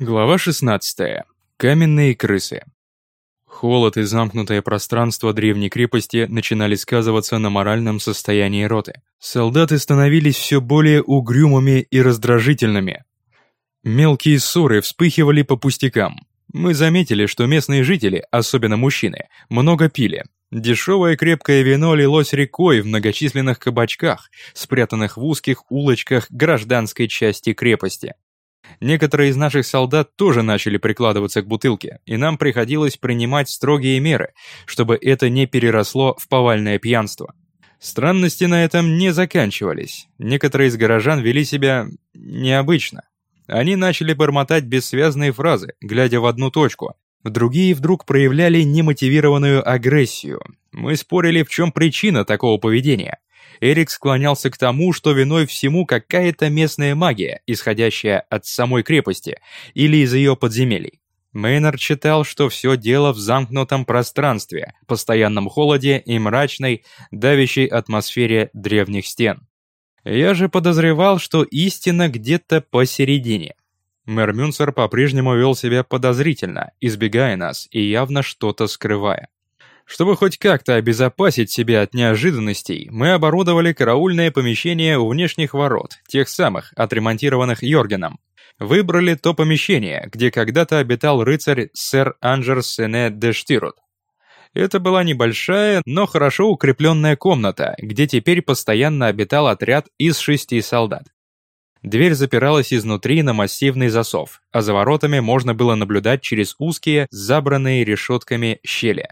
Глава 16. Каменные крысы. Холод и замкнутое пространство древней крепости начинали сказываться на моральном состоянии роты. Солдаты становились все более угрюмыми и раздражительными. Мелкие ссоры вспыхивали по пустякам. Мы заметили, что местные жители, особенно мужчины, много пили. Дешевое крепкое вино лилось рекой в многочисленных кабачках, спрятанных в узких улочках гражданской части крепости. Некоторые из наших солдат тоже начали прикладываться к бутылке, и нам приходилось принимать строгие меры, чтобы это не переросло в повальное пьянство. Странности на этом не заканчивались. Некоторые из горожан вели себя необычно. Они начали бормотать бессвязные фразы, глядя в одну точку. Другие вдруг проявляли немотивированную агрессию. Мы спорили, в чем причина такого поведения. Эрик склонялся к тому, что виной всему какая-то местная магия, исходящая от самой крепости или из ее подземелий. Мейнард считал, что все дело в замкнутом пространстве, постоянном холоде и мрачной, давящей атмосфере древних стен. Я же подозревал, что истина где-то посередине. Мэр Мюнцер по-прежнему вел себя подозрительно, избегая нас и явно что-то скрывая. Чтобы хоть как-то обезопасить себя от неожиданностей, мы оборудовали караульное помещение у внешних ворот, тех самых, отремонтированных Йоргеном. Выбрали то помещение, где когда-то обитал рыцарь сэр Анджер Сене де Штирут. Это была небольшая, но хорошо укрепленная комната, где теперь постоянно обитал отряд из шести солдат. Дверь запиралась изнутри на массивный засов, а за воротами можно было наблюдать через узкие, забранные решетками щели.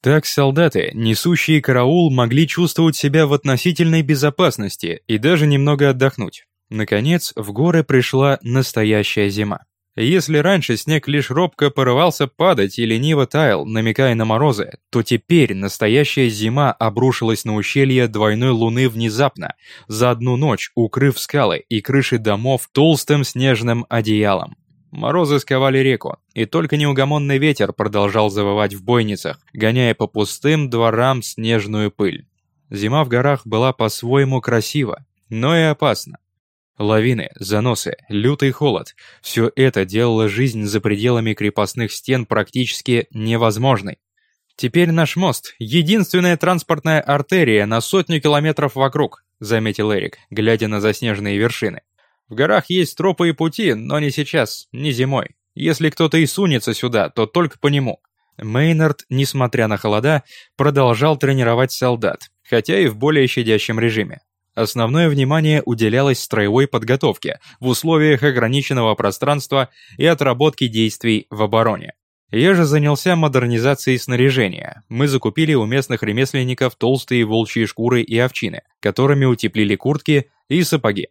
Так солдаты, несущие караул, могли чувствовать себя в относительной безопасности и даже немного отдохнуть. Наконец, в горы пришла настоящая зима. Если раньше снег лишь робко порывался падать и лениво таял, намекая на морозы, то теперь настоящая зима обрушилась на ущелье двойной луны внезапно, за одну ночь укрыв скалы и крыши домов толстым снежным одеялом. Морозы сковали реку, и только неугомонный ветер продолжал завывать в бойницах, гоняя по пустым дворам снежную пыль. Зима в горах была по-своему красива, но и опасна. Лавины, заносы, лютый холод – все это делало жизнь за пределами крепостных стен практически невозможной. «Теперь наш мост – единственная транспортная артерия на сотню километров вокруг», – заметил Эрик, глядя на заснеженные вершины. В горах есть тропы и пути, но не сейчас, не зимой. Если кто-то и сунется сюда, то только по нему. Мейнард, несмотря на холода, продолжал тренировать солдат, хотя и в более щадящем режиме. Основное внимание уделялось строевой подготовке в условиях ограниченного пространства и отработки действий в обороне. Я же занялся модернизацией снаряжения. Мы закупили у местных ремесленников толстые волчьи шкуры и овчины, которыми утеплили куртки и сапоги.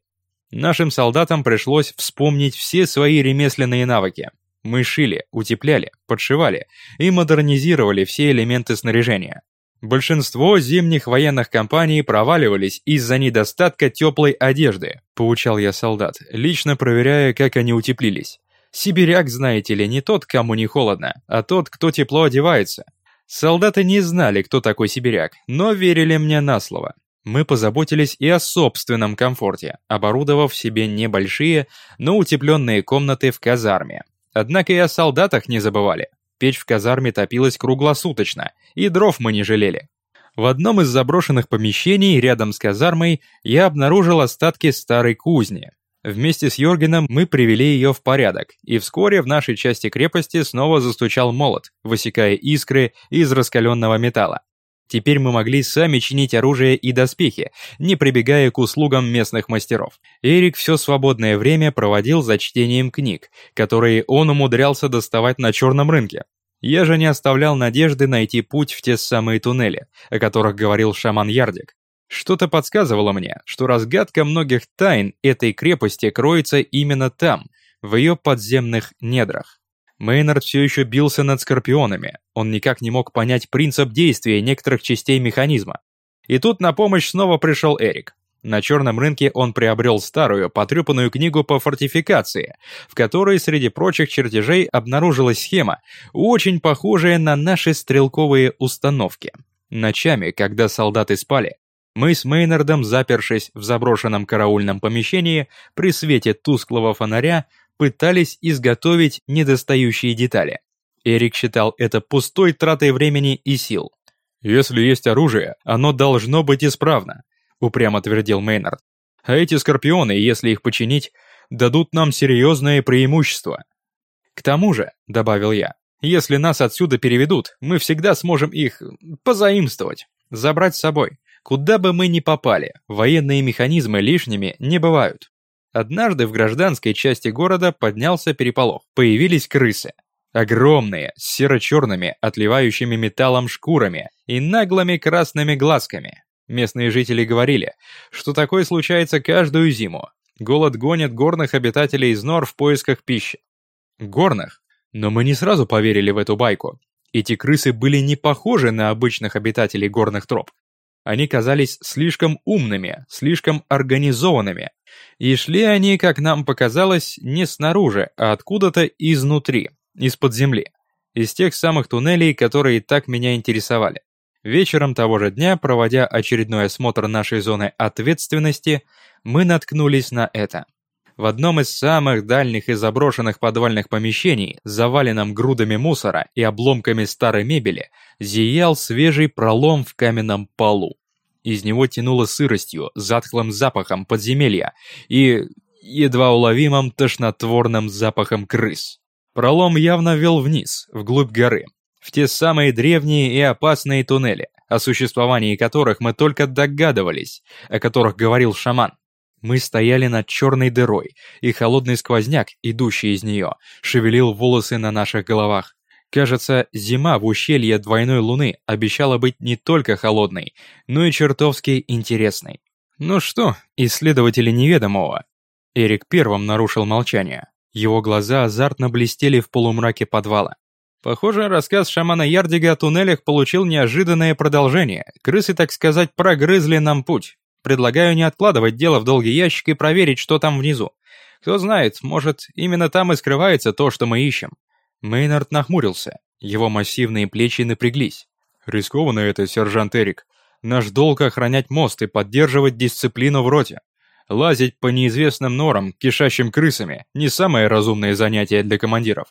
Нашим солдатам пришлось вспомнить все свои ремесленные навыки. Мы шили, утепляли, подшивали и модернизировали все элементы снаряжения. Большинство зимних военных компаний проваливались из-за недостатка теплой одежды, поучал я солдат, лично проверяя, как они утеплились. Сибиряк, знаете ли, не тот, кому не холодно, а тот, кто тепло одевается. Солдаты не знали, кто такой сибиряк, но верили мне на слово мы позаботились и о собственном комфорте, оборудовав себе небольшие, но утепленные комнаты в казарме. Однако и о солдатах не забывали. Печь в казарме топилась круглосуточно, и дров мы не жалели. В одном из заброшенных помещений рядом с казармой я обнаружил остатки старой кузни. Вместе с Йоргеном мы привели ее в порядок, и вскоре в нашей части крепости снова застучал молот, высекая искры из раскаленного металла. Теперь мы могли сами чинить оружие и доспехи, не прибегая к услугам местных мастеров. Эрик все свободное время проводил за чтением книг, которые он умудрялся доставать на черном рынке. Я же не оставлял надежды найти путь в те самые туннели, о которых говорил шаман Ярдик. Что-то подсказывало мне, что разгадка многих тайн этой крепости кроется именно там, в ее подземных недрах. Мейнард все еще бился над скорпионами, он никак не мог понять принцип действия некоторых частей механизма. И тут на помощь снова пришел Эрик. На черном рынке он приобрел старую, потрепанную книгу по фортификации, в которой среди прочих чертежей обнаружилась схема, очень похожая на наши стрелковые установки. Ночами, когда солдаты спали, мы с Мейнардом, запершись в заброшенном караульном помещении, при свете тусклого фонаря, пытались изготовить недостающие детали. Эрик считал это пустой тратой времени и сил. «Если есть оружие, оно должно быть исправно», — упрямо твердил Мейнард. «А эти скорпионы, если их починить, дадут нам серьезное преимущество». «К тому же», — добавил я, — «если нас отсюда переведут, мы всегда сможем их позаимствовать, забрать с собой. Куда бы мы ни попали, военные механизмы лишними не бывают». Однажды в гражданской части города поднялся переполох. Появились крысы. Огромные, с серо-черными, отливающими металлом шкурами и наглыми красными глазками. Местные жители говорили, что такое случается каждую зиму. Голод гонит горных обитателей из нор в поисках пищи. Горных? Но мы не сразу поверили в эту байку. Эти крысы были не похожи на обычных обитателей горных троп. Они казались слишком умными, слишком организованными. И шли они, как нам показалось, не снаружи, а откуда-то изнутри, из-под земли. Из тех самых туннелей, которые так меня интересовали. Вечером того же дня, проводя очередной осмотр нашей зоны ответственности, мы наткнулись на это. В одном из самых дальних и заброшенных подвальных помещений, заваленном грудами мусора и обломками старой мебели, зиял свежий пролом в каменном полу. Из него тянуло сыростью, затхлым запахом подземелья и едва уловимым тошнотворным запахом крыс. Пролом явно вел вниз, вглубь горы, в те самые древние и опасные туннели, о существовании которых мы только догадывались, о которых говорил шаман. Мы стояли над черной дырой, и холодный сквозняк, идущий из нее, шевелил волосы на наших головах. Кажется, зима в ущелье двойной луны обещала быть не только холодной, но и чертовски интересной. Ну что, исследователи неведомого? Эрик первым нарушил молчание. Его глаза азартно блестели в полумраке подвала. Похоже, рассказ шамана Ярдига о туннелях получил неожиданное продолжение. Крысы, так сказать, прогрызли нам путь. Предлагаю не откладывать дело в долгий ящик и проверить, что там внизу. Кто знает, может, именно там и скрывается то, что мы ищем. Мейнард нахмурился. Его массивные плечи напряглись. Рискованно это, сержант Эрик. Наш долг охранять мост и поддерживать дисциплину в роте. Лазить по неизвестным норам, кишащим крысами, не самое разумное занятие для командиров.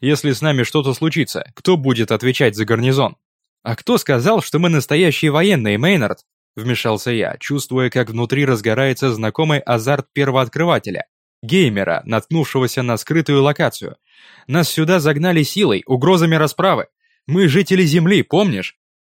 Если с нами что-то случится, кто будет отвечать за гарнизон? А кто сказал, что мы настоящие военные, Мейнард? Вмешался я, чувствуя, как внутри разгорается знакомый азарт первооткрывателя, геймера, наткнувшегося на скрытую локацию. Нас сюда загнали силой, угрозами расправы. Мы жители Земли, помнишь?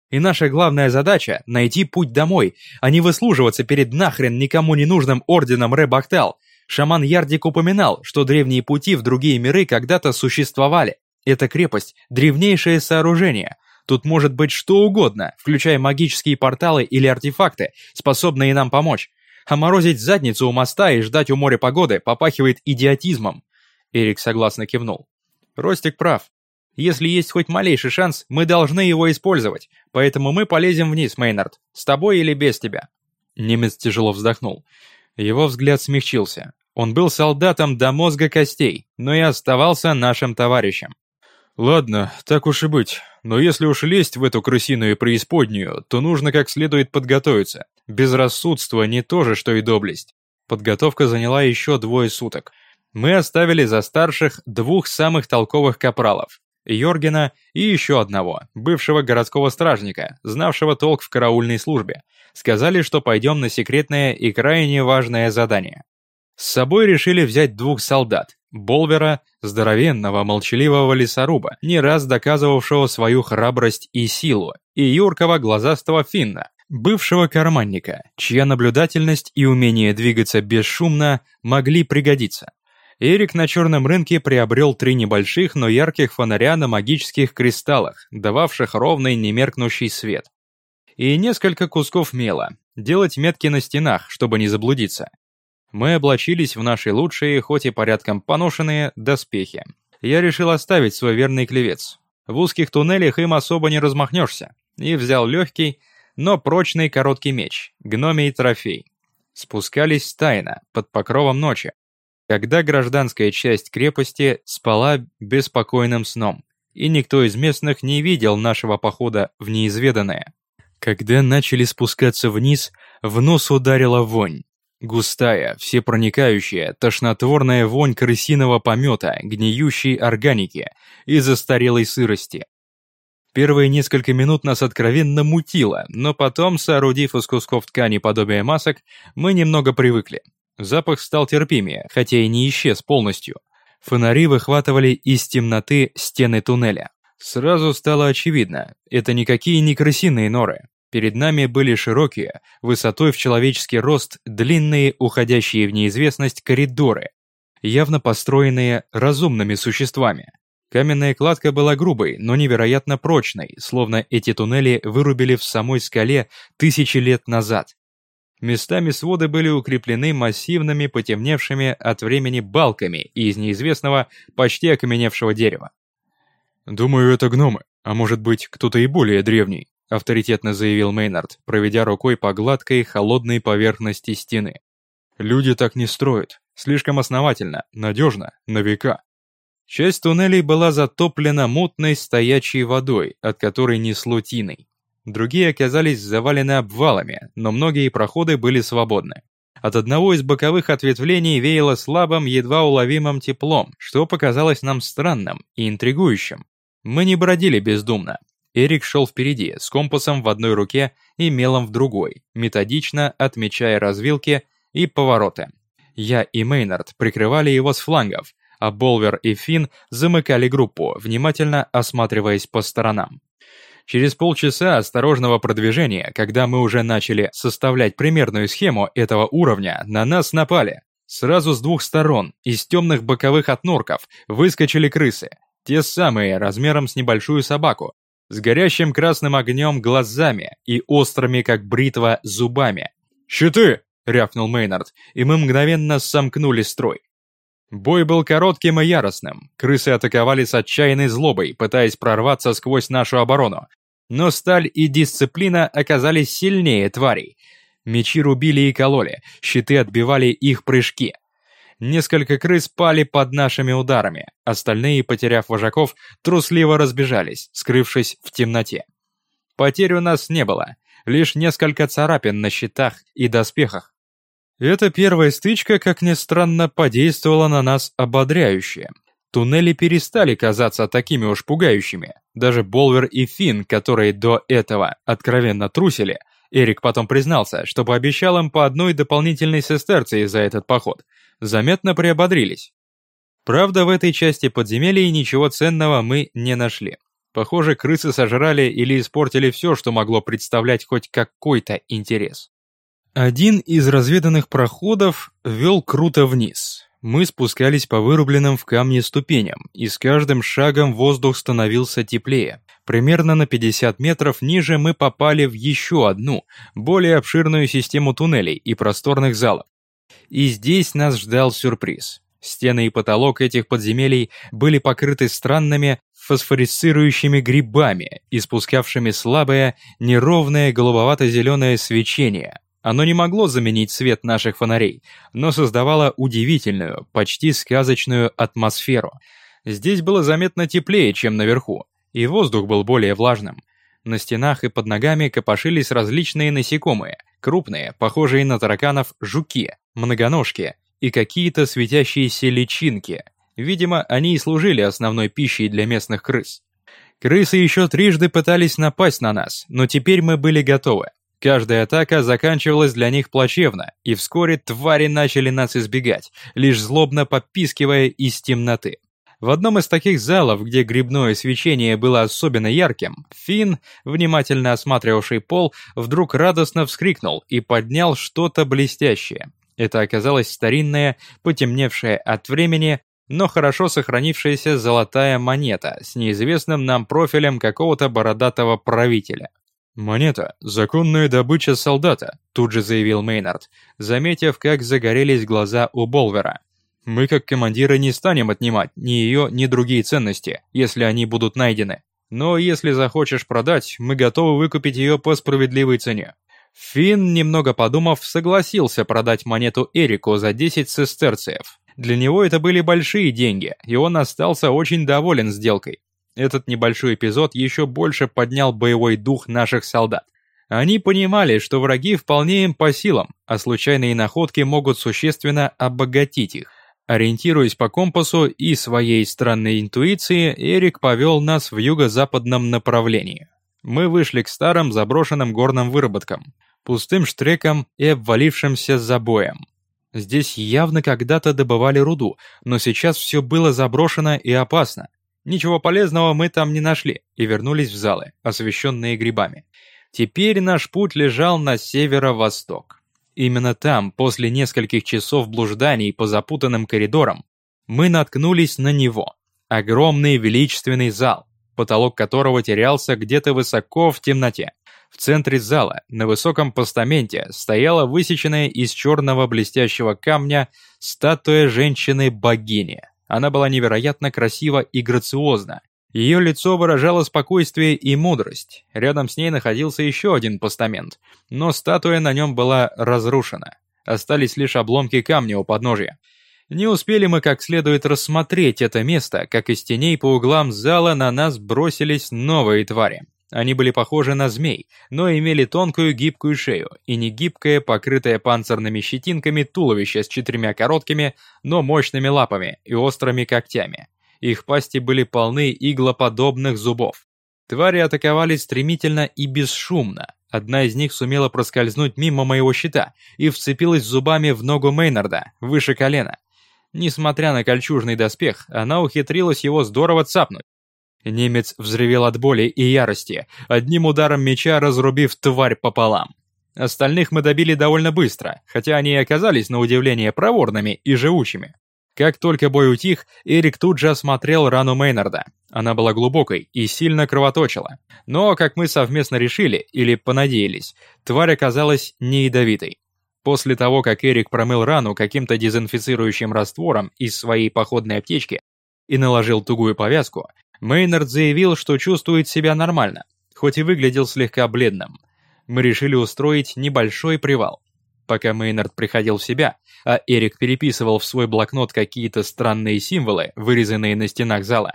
И наша главная задача — найти путь домой, а не выслуживаться перед нахрен никому не нужным орденом Рэбахтал. Шаман Ярдик упоминал, что древние пути в другие миры когда-то существовали. Эта крепость — древнейшее сооружение. Тут может быть что угодно, включая магические порталы или артефакты, способные нам помочь. А морозить задницу у моста и ждать у моря погоды попахивает идиотизмом. Эрик согласно кивнул. Ростик прав. Если есть хоть малейший шанс, мы должны его использовать, поэтому мы полезем вниз, Мейнард, с тобой или без тебя». Немец тяжело вздохнул. Его взгляд смягчился. Он был солдатом до мозга костей, но и оставался нашим товарищем. «Ладно, так уж и быть, но если уж лезть в эту крысиную преисподнюю, то нужно как следует подготовиться. Безрассудство не то же, что и доблесть». Подготовка заняла еще двое суток. Мы оставили за старших двух самых толковых капралов, Йоргена и еще одного, бывшего городского стражника, знавшего толк в караульной службе. Сказали, что пойдем на секретное и крайне важное задание. С собой решили взять двух солдат. Болвера, здоровенного, молчаливого лесоруба, не раз доказывавшего свою храбрость и силу, и юркого глазастого финна, бывшего карманника, чья наблюдательность и умение двигаться бесшумно могли пригодиться. Эрик на черном рынке приобрел три небольших, но ярких фонаря на магических кристаллах, дававших ровный немеркнущий свет. И несколько кусков мела, делать метки на стенах, чтобы не заблудиться. Мы облачились в наши лучшие, хоть и порядком поношенные, доспехи. Я решил оставить свой верный клевец. В узких туннелях им особо не размахнешься. И взял легкий, но прочный короткий меч, гномий трофей. Спускались тайно, под покровом ночи когда гражданская часть крепости спала беспокойным сном, и никто из местных не видел нашего похода в неизведанное. Когда начали спускаться вниз, в нос ударила вонь. Густая, всепроникающая, тошнотворная вонь крысиного помета, гниющей органики и застарелой сырости. Первые несколько минут нас откровенно мутило, но потом, соорудив из кусков ткани подобие масок, мы немного привыкли. Запах стал терпимее, хотя и не исчез полностью. Фонари выхватывали из темноты стены туннеля. Сразу стало очевидно, это никакие не крысиные норы. Перед нами были широкие, высотой в человеческий рост, длинные, уходящие в неизвестность коридоры, явно построенные разумными существами. Каменная кладка была грубой, но невероятно прочной, словно эти туннели вырубили в самой скале тысячи лет назад. Местами своды были укреплены массивными, потемневшими от времени балками из неизвестного, почти окаменевшего дерева. «Думаю, это гномы, а может быть, кто-то и более древний», авторитетно заявил Мейнард, проведя рукой по гладкой, холодной поверхности стены. «Люди так не строят. Слишком основательно, надежно, на века». Часть туннелей была затоплена мутной стоячей водой, от которой несло тиной. Другие оказались завалены обвалами, но многие проходы были свободны. От одного из боковых ответвлений веяло слабым, едва уловимым теплом, что показалось нам странным и интригующим. Мы не бродили бездумно. Эрик шел впереди, с компасом в одной руке и мелом в другой, методично отмечая развилки и повороты. Я и Мейнард прикрывали его с флангов, а Болвер и Финн замыкали группу, внимательно осматриваясь по сторонам. Через полчаса осторожного продвижения, когда мы уже начали составлять примерную схему этого уровня, на нас напали. Сразу с двух сторон, из темных боковых отнорков, выскочили крысы. Те самые, размером с небольшую собаку, с горящим красным огнем глазами и острыми, как бритва, зубами. «Щиты!» — рявкнул Мейнард, и мы мгновенно сомкнули строй. Бой был коротким и яростным. Крысы атаковали с отчаянной злобой, пытаясь прорваться сквозь нашу оборону. Но сталь и дисциплина оказались сильнее тварей. Мечи рубили и кололи, щиты отбивали их прыжки. Несколько крыс пали под нашими ударами, остальные, потеряв вожаков, трусливо разбежались, скрывшись в темноте. Потерь у нас не было, лишь несколько царапин на щитах и доспехах. Эта первая стычка, как ни странно, подействовала на нас ободряюще. Туннели перестали казаться такими уж пугающими. Даже Болвер и Финн, которые до этого откровенно трусили, Эрик потом признался, что пообещал им по одной дополнительной сестерции за этот поход, заметно приободрились. Правда, в этой части подземелья ничего ценного мы не нашли. Похоже, крысы сожрали или испортили все, что могло представлять хоть какой-то интерес. Один из разведанных проходов вел круто вниз. Мы спускались по вырубленным в камне ступеням, и с каждым шагом воздух становился теплее. Примерно на 50 метров ниже мы попали в еще одну, более обширную систему туннелей и просторных залов. И здесь нас ждал сюрприз. Стены и потолок этих подземелий были покрыты странными фосфорицирующими грибами, испускавшими слабое, неровное голубовато-зеленое свечение, оно не могло заменить свет наших фонарей, но создавало удивительную, почти сказочную атмосферу. Здесь было заметно теплее, чем наверху, и воздух был более влажным. На стенах и под ногами копошились различные насекомые, крупные, похожие на тараканов, жуки, многоножки и какие-то светящиеся личинки. Видимо, они и служили основной пищей для местных крыс. Крысы еще трижды пытались напасть на нас, но теперь мы были готовы. Каждая атака заканчивалась для них плачевно, и вскоре твари начали нас избегать, лишь злобно попискивая из темноты. В одном из таких залов, где грибное свечение было особенно ярким, Финн, внимательно осматривавший пол, вдруг радостно вскрикнул и поднял что-то блестящее. Это оказалась старинная, потемневшая от времени, но хорошо сохранившаяся золотая монета с неизвестным нам профилем какого-то бородатого правителя. «Монета — законная добыча солдата», — тут же заявил Мейнард, заметив, как загорелись глаза у Болвера. «Мы, как командиры, не станем отнимать ни ее, ни другие ценности, если они будут найдены. Но если захочешь продать, мы готовы выкупить ее по справедливой цене». Финн, немного подумав, согласился продать монету Эрику за 10 сестерциев. Для него это были большие деньги, и он остался очень доволен сделкой. Этот небольшой эпизод еще больше поднял боевой дух наших солдат. Они понимали, что враги вполне им по силам, а случайные находки могут существенно обогатить их. Ориентируясь по компасу и своей странной интуиции, Эрик повел нас в юго-западном направлении. Мы вышли к старым заброшенным горным выработкам, пустым штрекам и обвалившимся забоям. Здесь явно когда-то добывали руду, но сейчас все было заброшено и опасно. Ничего полезного мы там не нашли и вернулись в залы, освещенные грибами. Теперь наш путь лежал на северо-восток. Именно там, после нескольких часов блужданий по запутанным коридорам, мы наткнулись на него. Огромный величественный зал, потолок которого терялся где-то высоко в темноте. В центре зала, на высоком постаменте, стояла высеченная из черного блестящего камня статуя женщины-богини. Она была невероятно красива и грациозна, ее лицо выражало спокойствие и мудрость. Рядом с ней находился еще один постамент, но статуя на нем была разрушена. Остались лишь обломки камня у подножия. Не успели мы как следует рассмотреть это место, как из теней по углам зала на нас бросились новые твари. Они были похожи на змей, но имели тонкую гибкую шею и не гибкое, покрытое панцирными щетинками туловище с четырьмя короткими, но мощными лапами и острыми когтями. Их пасти были полны иглоподобных зубов. Твари атаковали стремительно и бесшумно. Одна из них сумела проскользнуть мимо моего щита и вцепилась зубами в ногу Мейнарда, выше колена. Несмотря на кольчужный доспех, она ухитрилась его здорово цапнуть. Немец взревел от боли и ярости, одним ударом меча разрубив тварь пополам. Остальных мы добили довольно быстро, хотя они оказались на удивление проворными и живучими. Как только бой утих, Эрик тут же осмотрел рану Мейнарда. Она была глубокой и сильно кровоточила. Но, как мы совместно решили, или понадеялись, тварь оказалась не ядовитой. После того, как Эрик промыл рану каким-то дезинфицирующим раствором из своей походной аптечки и наложил тугую повязку, Мейнард заявил, что чувствует себя нормально, хоть и выглядел слегка бледным. Мы решили устроить небольшой привал. Пока Мейнард приходил в себя, а Эрик переписывал в свой блокнот какие-то странные символы, вырезанные на стенах зала,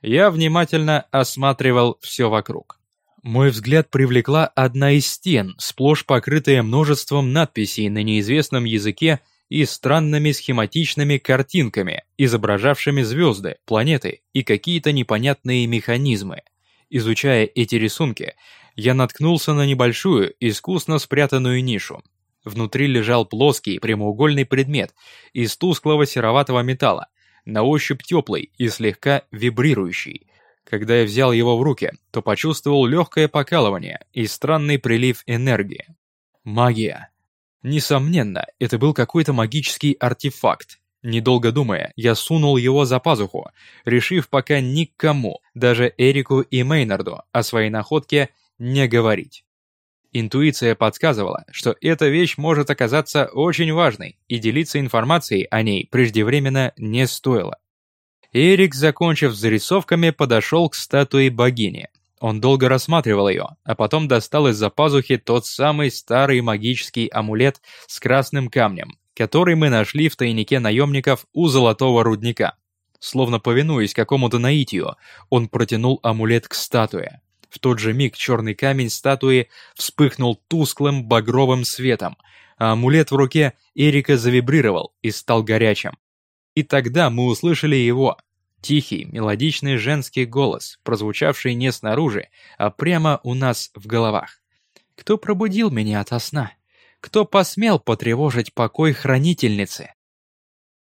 я внимательно осматривал все вокруг. Мой взгляд привлекла одна из стен, сплошь покрытая множеством надписей на неизвестном языке и странными схематичными картинками, изображавшими звезды, планеты и какие-то непонятные механизмы. Изучая эти рисунки, я наткнулся на небольшую, искусно спрятанную нишу, Внутри лежал плоский прямоугольный предмет из тусклого сероватого металла, на ощупь теплый и слегка вибрирующий. Когда я взял его в руки, то почувствовал легкое покалывание и странный прилив энергии. Магия. Несомненно, это был какой-то магический артефакт. Недолго думая, я сунул его за пазуху, решив пока никому, даже Эрику и Мейнарду, о своей находке не говорить. Интуиция подсказывала, что эта вещь может оказаться очень важной, и делиться информацией о ней преждевременно не стоило. Эрик, закончив с зарисовками, подошел к статуе богини. Он долго рассматривал ее, а потом достал из-за пазухи тот самый старый магический амулет с красным камнем, который мы нашли в тайнике наемников у золотого рудника. Словно повинуясь какому-то наитию, он протянул амулет к статуе. В тот же миг черный камень статуи вспыхнул тусклым багровым светом, а амулет в руке Эрика завибрировал и стал горячим. И тогда мы услышали его, тихий, мелодичный женский голос, прозвучавший не снаружи, а прямо у нас в головах. «Кто пробудил меня ото сна? Кто посмел потревожить покой хранительницы?»